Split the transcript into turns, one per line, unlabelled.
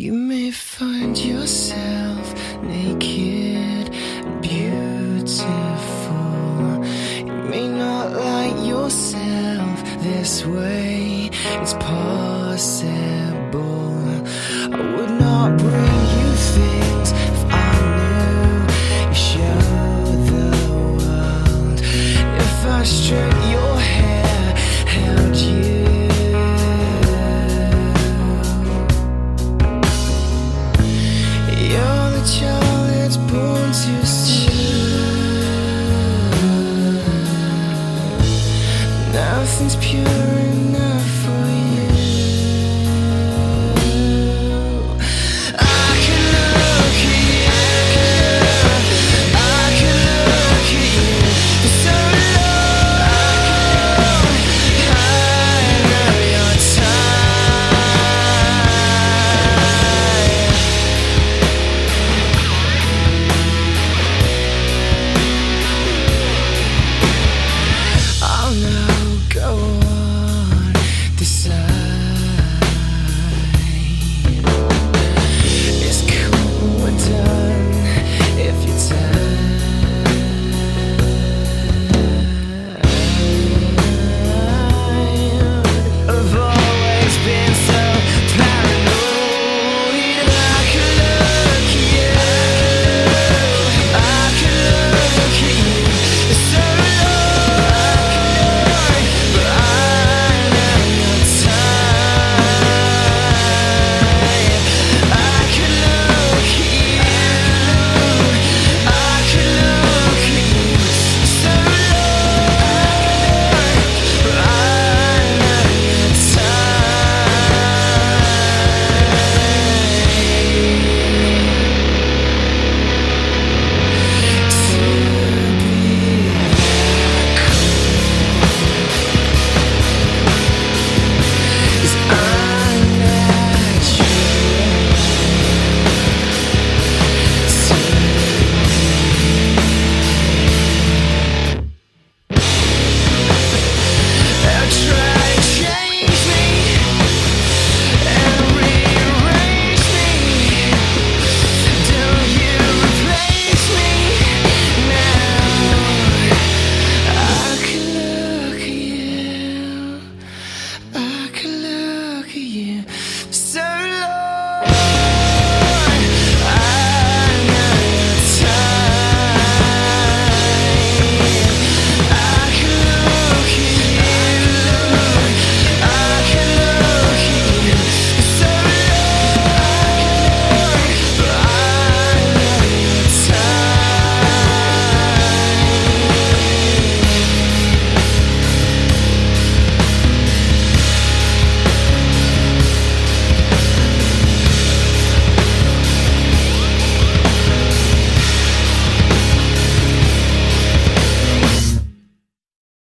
You may find yourself naked and beautiful. You may not like yourself this way, it's possible. It's pure the sun.